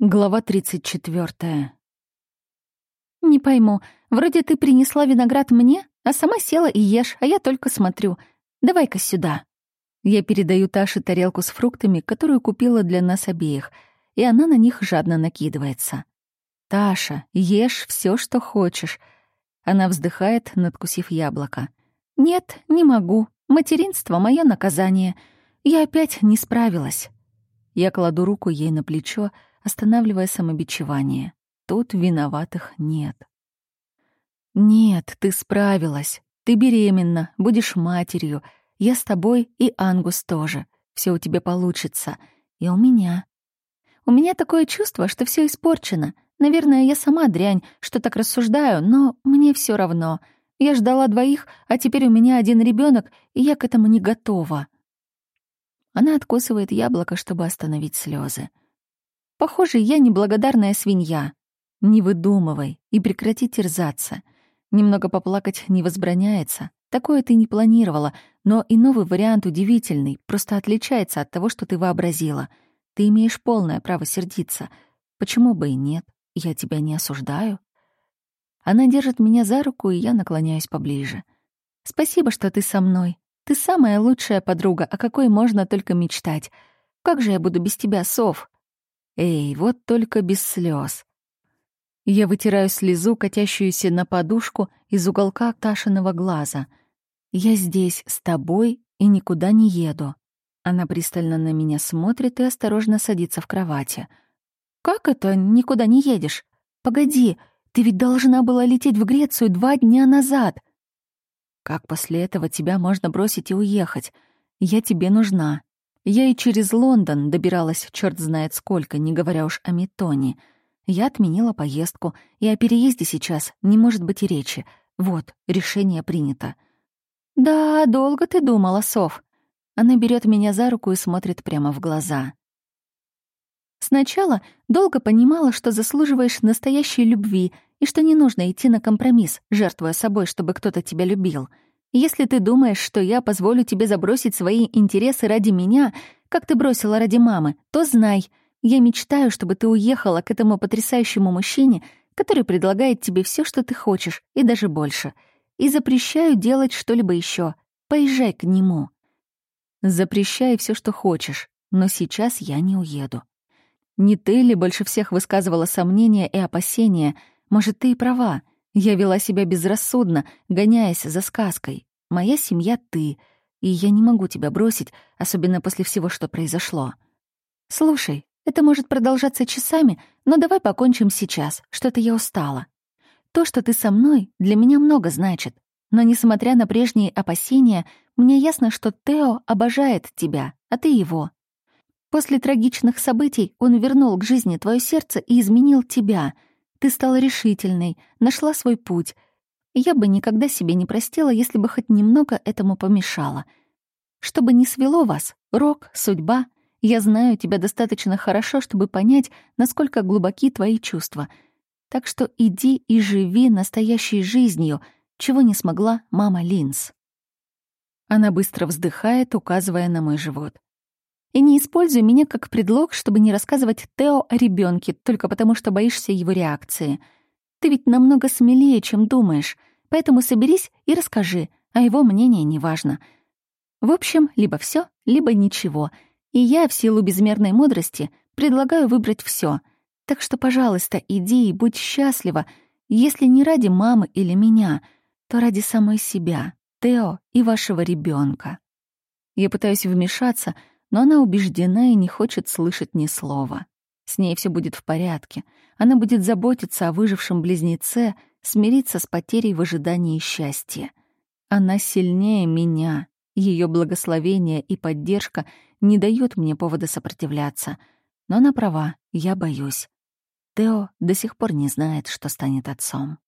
Глава 34. «Не пойму, вроде ты принесла виноград мне, а сама села и ешь, а я только смотрю. Давай-ка сюда». Я передаю Таше тарелку с фруктами, которую купила для нас обеих, и она на них жадно накидывается. «Таша, ешь все, что хочешь». Она вздыхает, надкусив яблоко. «Нет, не могу. Материнство — мое наказание. Я опять не справилась». Я кладу руку ей на плечо, останавливая самобичевание. Тут виноватых нет. «Нет, ты справилась. Ты беременна, будешь матерью. Я с тобой и Ангус тоже. Все у тебя получится. И у меня. У меня такое чувство, что все испорчено. Наверное, я сама дрянь, что так рассуждаю, но мне все равно. Я ждала двоих, а теперь у меня один ребенок, и я к этому не готова». Она откусывает яблоко, чтобы остановить слезы. Похоже, я неблагодарная свинья. Не выдумывай и прекрати терзаться. Немного поплакать не возбраняется. Такое ты не планировала, но и новый вариант удивительный, просто отличается от того, что ты вообразила. Ты имеешь полное право сердиться. Почему бы и нет? Я тебя не осуждаю. Она держит меня за руку, и я наклоняюсь поближе. Спасибо, что ты со мной. Ты самая лучшая подруга, о какой можно только мечтать. Как же я буду без тебя, Сов? Эй, вот только без слез. Я вытираю слезу, катящуюся на подушку из уголка Ташиного глаза. Я здесь с тобой и никуда не еду. Она пристально на меня смотрит и осторожно садится в кровати. «Как это никуда не едешь? Погоди, ты ведь должна была лететь в Грецию два дня назад!» «Как после этого тебя можно бросить и уехать? Я тебе нужна. Я и через Лондон добиралась черт знает сколько, не говоря уж о Метоне. Я отменила поездку, и о переезде сейчас не может быть и речи. Вот, решение принято. «Да, долго ты думала, Сов». Она берет меня за руку и смотрит прямо в глаза. Сначала долго понимала, что заслуживаешь настоящей любви и что не нужно идти на компромисс, жертвуя собой, чтобы кто-то тебя любил — если ты думаешь, что я позволю тебе забросить свои интересы ради меня, как ты бросила ради мамы, то знай, я мечтаю, чтобы ты уехала к этому потрясающему мужчине, который предлагает тебе все, что ты хочешь, и даже больше. И запрещаю делать что-либо еще. Поезжай к нему. Запрещай все, что хочешь, но сейчас я не уеду. Не ты ли больше всех высказывала сомнения и опасения? Может, ты и права. Я вела себя безрассудно, гоняясь за сказкой. Моя семья — ты, и я не могу тебя бросить, особенно после всего, что произошло. Слушай, это может продолжаться часами, но давай покончим сейчас, что-то я устала. То, что ты со мной, для меня много значит. Но, несмотря на прежние опасения, мне ясно, что Тео обожает тебя, а ты его. После трагичных событий он вернул к жизни твое сердце и изменил тебя — ты стала решительной, нашла свой путь. Я бы никогда себе не простила, если бы хоть немного этому помешала. Чтобы не свело вас, рок, судьба, я знаю тебя достаточно хорошо, чтобы понять, насколько глубоки твои чувства. Так что иди и живи настоящей жизнью, чего не смогла мама Линз. Она быстро вздыхает, указывая на мой живот. И не используй меня как предлог, чтобы не рассказывать Тео о ребенке только потому, что боишься его реакции. Ты ведь намного смелее, чем думаешь, поэтому соберись и расскажи, а его мнение не важно. В общем, либо все, либо ничего. И я, в силу безмерной мудрости, предлагаю выбрать все. Так что, пожалуйста, иди и будь счастлива, если не ради мамы или меня, то ради самой себя, Тео и вашего ребенка. Я пытаюсь вмешаться, но она убеждена и не хочет слышать ни слова. С ней все будет в порядке. Она будет заботиться о выжившем близнеце, смириться с потерей в ожидании счастья. Она сильнее меня. Ее благословение и поддержка не дают мне повода сопротивляться. Но она права, я боюсь. Тео до сих пор не знает, что станет отцом.